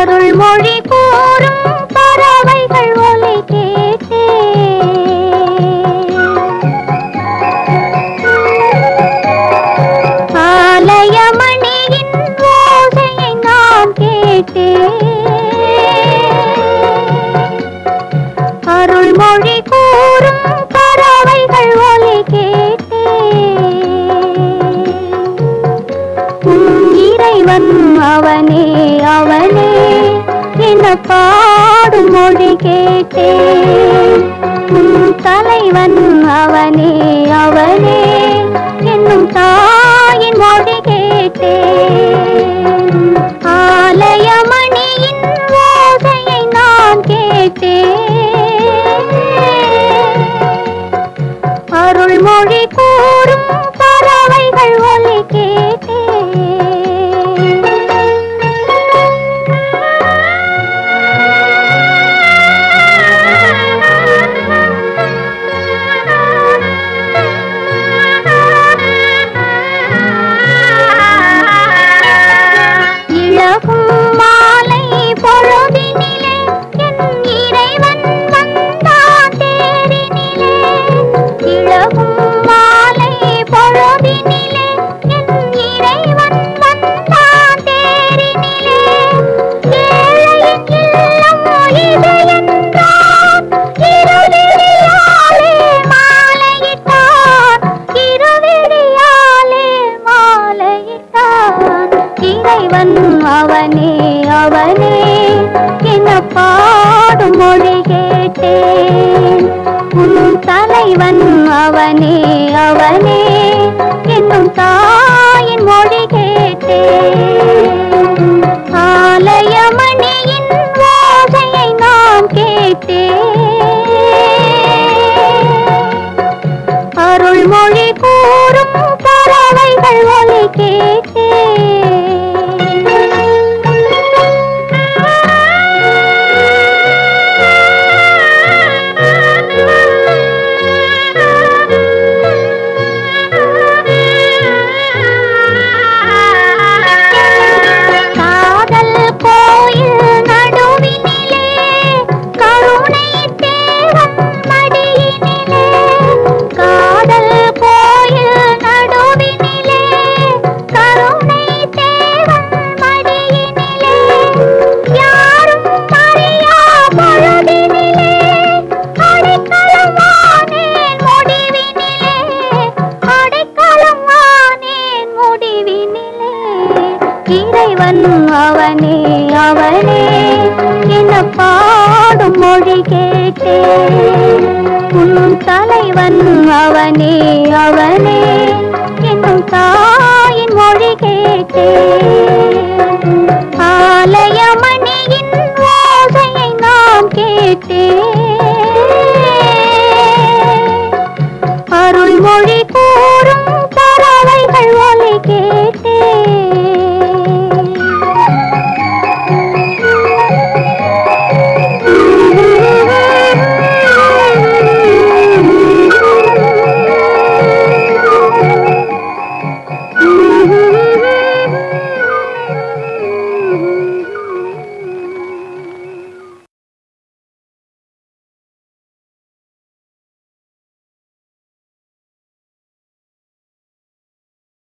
அருள்மொழி பாடும் மொழி கேட்டேன் தலைவன் அவனே அவனே. என்னும் தாயின் மொழி கேட்டேன் பாடும் மொழி கேட்டேன். உன் தலைவன் அவனே அவனே என்னும் தாயின் மொழி கேட்டேன். ஆலயமணியின் ஓசையை நான் கேட்டேன். அருள்மொழி அவனே அவனே என பாடும் மொழி கேட்டே. உன் தலைவன் அவனே அவனே என்னும் தாயின் மொழி கேட்டே. ஆலயம்